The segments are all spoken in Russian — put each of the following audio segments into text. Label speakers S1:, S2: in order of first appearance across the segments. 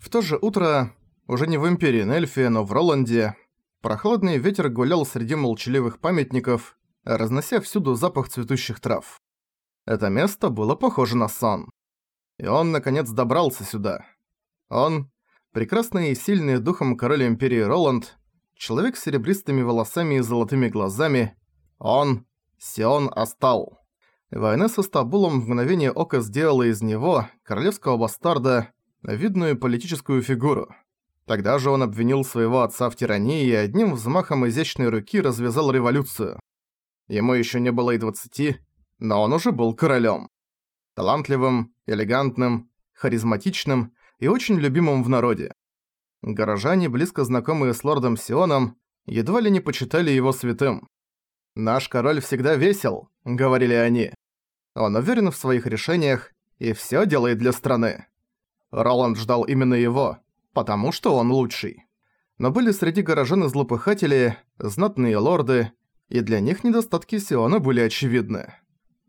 S1: В то же утро, уже не в Империи Нельфи, но в Роланде, прохладный ветер гулял среди молчаливых памятников, разнося всюду запах цветущих трав. Это место было похоже на сон. И он, наконец, добрался сюда. Он, прекрасный и сильный духом король Империи Роланд, человек с серебристыми волосами и золотыми глазами, он, Сион Астал. Война со Стабулом в мгновение ока сделала из него, королевского бастарда, видную политическую фигуру. Тогда же он обвинил своего отца в тирании и одним взмахом изящной руки развязал революцию. Ему еще не было и двадцати, но он уже был королем. Талантливым, элегантным, харизматичным и очень любимым в народе. Горожане, близко знакомые с лордом Сионом, едва ли не почитали его святым. «Наш король всегда весел», — говорили они. Он уверен в своих решениях и всё делает для страны. Роланд ждал именно его, потому что он лучший. Но были среди горожан и злопыхатели, знатные лорды, и для них недостатки Сиона были очевидны.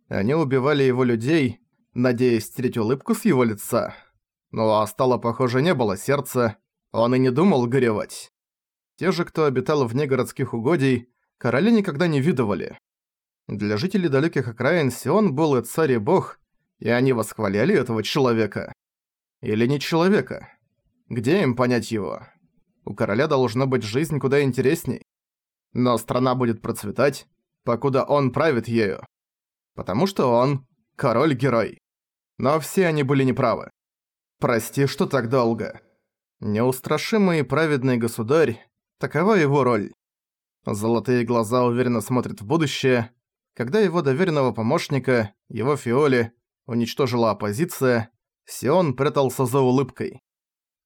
S1: Они убивали его людей, надеясь стереть улыбку с его лица. Но Астала, похоже, не было сердца, он и не думал горевать. Те же, кто обитал вне городских угодий, короли никогда не видывали. Для жителей далеких окраин Сион был и царь и бог, и они восхваляли этого человека. Или не человека? Где им понять его? У короля должна быть жизнь куда интересней. Но страна будет процветать, покуда он правит ею. Потому что он – король-герой. Но все они были неправы. Прости, что так долго. Неустрашимый и праведный государь – такова его роль. Золотые глаза уверенно смотрят в будущее. Когда его доверенного помощника, его Фиоли, уничтожила оппозиция, Сион прятался за улыбкой.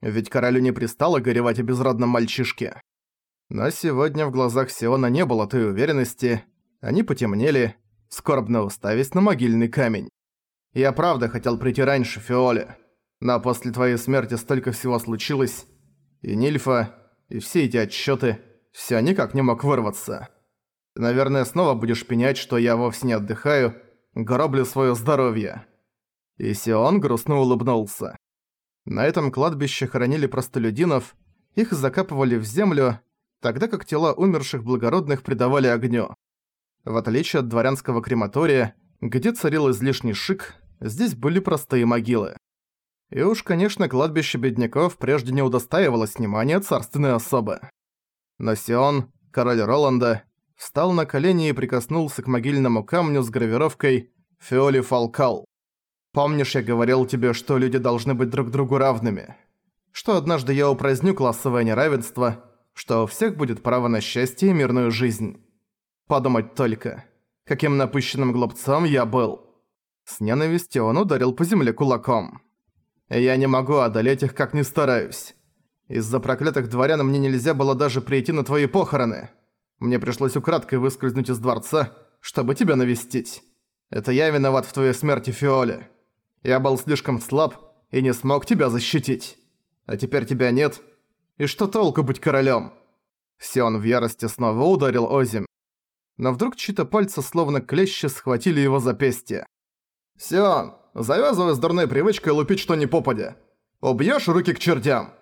S1: Ведь королю не пристало горевать о безродном мальчишке. Но сегодня в глазах Сиона не было той уверенности, они потемнели, скорбно уставясь на могильный камень. «Я правда хотел прийти раньше, Фиоле, но после твоей смерти столько всего случилось, и Нильфа, и все эти отчеты, все никак не мог вырваться. Ты, наверное, снова будешь пенять, что я вовсе не отдыхаю, гроблю свое здоровье». И Сион грустно улыбнулся. На этом кладбище хоронили простолюдинов, их закапывали в землю, тогда как тела умерших благородных предавали огню. В отличие от дворянского крематория, где царил излишний шик, здесь были простые могилы. И уж, конечно, кладбище бедняков прежде не удостаивалось внимания царственной особы. Но Сион, король Роланда, встал на колени и прикоснулся к могильному камню с гравировкой «Фиоли Фалкал». Помнишь, я говорил тебе, что люди должны быть друг другу равными? Что однажды я упраздню классовое неравенство, что у всех будет право на счастье и мирную жизнь. Подумать только, каким напыщенным глупцом я был. С ненавистью он ударил по земле кулаком. Я не могу одолеть их, как ни стараюсь. Из-за проклятых дворян мне нельзя было даже прийти на твои похороны. Мне пришлось украдкой выскользнуть из дворца, чтобы тебя навестить. Это я виноват в твоей смерти, Фиоле. Я был слишком слаб и не смог тебя защитить. А теперь тебя нет. И что толку быть королем? Сион в ярости снова ударил Озим. Но вдруг чьи-то пальцы словно клещи схватили его запястье. «Сион, завязывай с дурной привычкой лупить что ни попадя. Убьёшь руки к чертям!»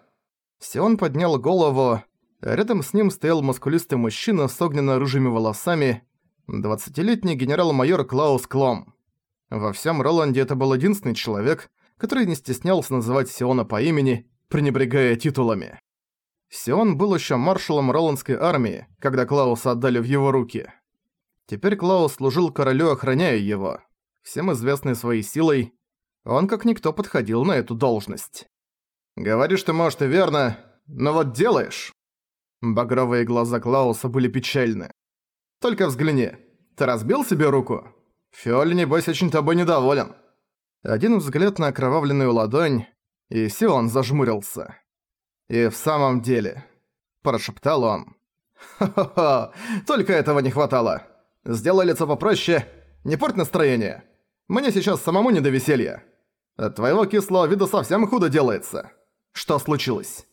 S1: Сион поднял голову. Рядом с ним стоял мускулистый мужчина с огненно-рыжими волосами, двадцатилетний генерал-майор Клаус Клом. Во всем Роланде это был единственный человек, который не стеснялся называть Сиона по имени, пренебрегая титулами. Сион был еще маршалом Роландской армии, когда Клауса отдали в его руки. Теперь Клаус служил королю, охраняя его. Всем известный своей силой, он как никто подходил на эту должность. «Говоришь ты, может, и верно, но вот делаешь!» Багровые глаза Клауса были печальны. «Только взгляни, ты разбил себе руку?» Фиоли, небось, очень тобой недоволен». Один взгляд на окровавленную ладонь, и Сион зажмурился. «И в самом деле...» – прошептал он. «Хо-хо-хо, только этого не хватало. Сделай лицо попроще, не порть настроение. Мне сейчас самому не до веселья. От твоего кислого вида совсем худо делается. Что случилось?»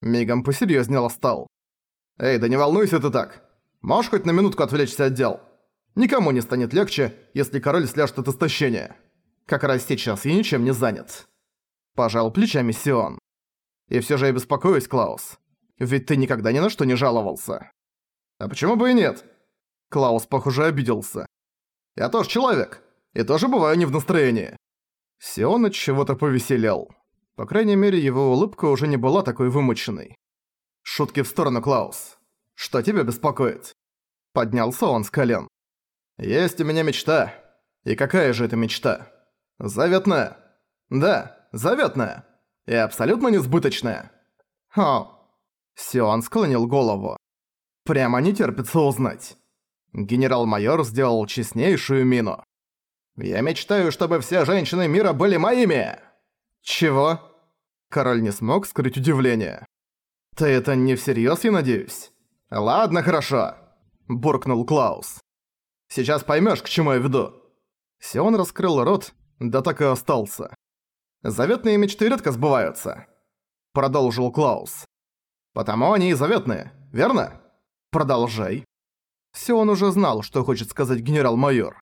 S1: Мигом посерьёзнел стал. «Эй, да не волнуйся ты так. Можешь хоть на минутку отвлечься от дел?» Никому не станет легче, если король сляжет от истощения. Как раз сейчас я ничем не занят. Пожал плечами Сион. И все же я беспокоюсь, Клаус. Ведь ты никогда ни на что не жаловался. А почему бы и нет? Клаус, похоже, обиделся. Я тоже человек. И тоже бываю не в настроении. Сион от чего-то повеселел. По крайней мере, его улыбка уже не была такой вымученной. Шутки в сторону, Клаус. Что тебя беспокоит? Поднялся он с колен. Есть у меня мечта. И какая же это мечта? Заветная. Да, заветная. И абсолютно несбыточная. Хо. Сион склонил голову. Прямо не терпится узнать. Генерал-майор сделал честнейшую мину. «Я мечтаю, чтобы все женщины мира были моими!» «Чего?» Король не смог скрыть удивление. «Ты это не всерьёз, я надеюсь?» «Ладно, хорошо», – буркнул Клаус. «Сейчас поймёшь, к чему я веду». Сион раскрыл рот, да так и остался. «Заветные мечты редко сбываются», – продолжил Клаус. «Потому они и заветные, верно?» «Продолжай». Сион уже знал, что хочет сказать генерал-майор.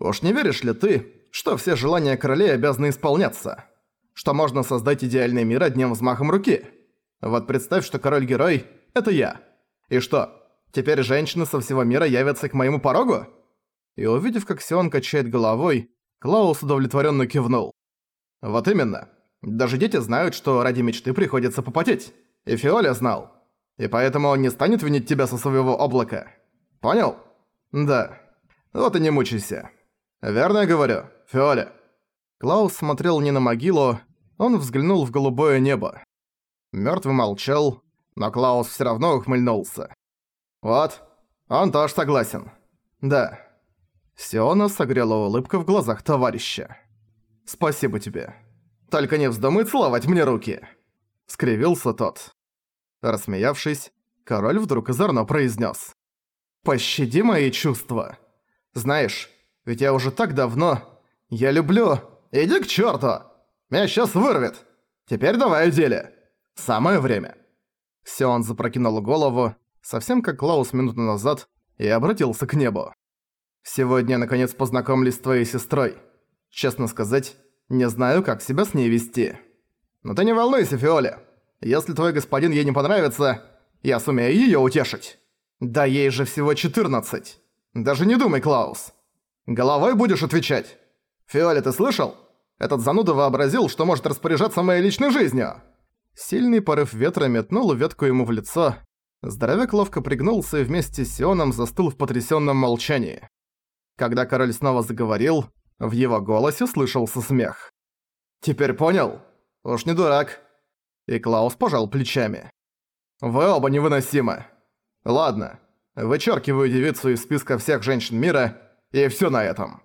S1: «Уж не веришь ли ты, что все желания королей обязаны исполняться? Что можно создать идеальный мир одним взмахом руки? Вот представь, что король-герой — это я. И что, теперь женщины со всего мира явятся к моему порогу?» И увидев, как Сион качает головой, Клаус удовлетворенно кивнул. «Вот именно. Даже дети знают, что ради мечты приходится попотеть. И Фиоля знал. И поэтому он не станет винить тебя со своего облака. Понял? Да. Вот и не мучайся. Верно я говорю, Фиоля?» Клаус смотрел не на могилу, он взглянул в голубое небо. Мёртвый молчал, но Клаус всё равно ухмыльнулся. «Вот, он тоже согласен. Да». Сиона согрела улыбка в глазах товарища. «Спасибо тебе. Только не вздумай целовать мне руки!» Скривился тот. Рассмеявшись, король вдруг озорно произнес: «Пощади мои чувства. Знаешь, ведь я уже так давно... Я люблю... Иди к черту! Меня сейчас вырвет! Теперь давай о деле. Самое время». Сион запрокинул голову, совсем как Клаус минуту назад, и обратился к небу. «Сегодня я наконец познакомлюсь с твоей сестрой. Честно сказать, не знаю, как себя с ней вести. Но ты не волнуйся, Фиоля. Если твой господин ей не понравится, я сумею её утешить. Да ей же всего 14. Даже не думай, Клаус. Головой будешь отвечать. Фиоля, ты слышал? Этот зануда вообразил, что может распоряжаться моей личной жизнью. Сильный порыв ветра метнул ветку ему в лицо. Здоровяк ловко пригнулся и вместе с Сионом застыл в потрясённом молчании. Когда король снова заговорил, в его голосе слышался смех. «Теперь понял? Уж не дурак». И Клаус пожал плечами. «Вы оба невыносимы. Ладно, вычеркиваю девицу из списка всех женщин мира, и всё на этом».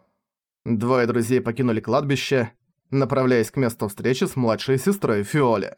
S1: Двое друзей покинули кладбище, направляясь к месту встречи с младшей сестрой Фиоле.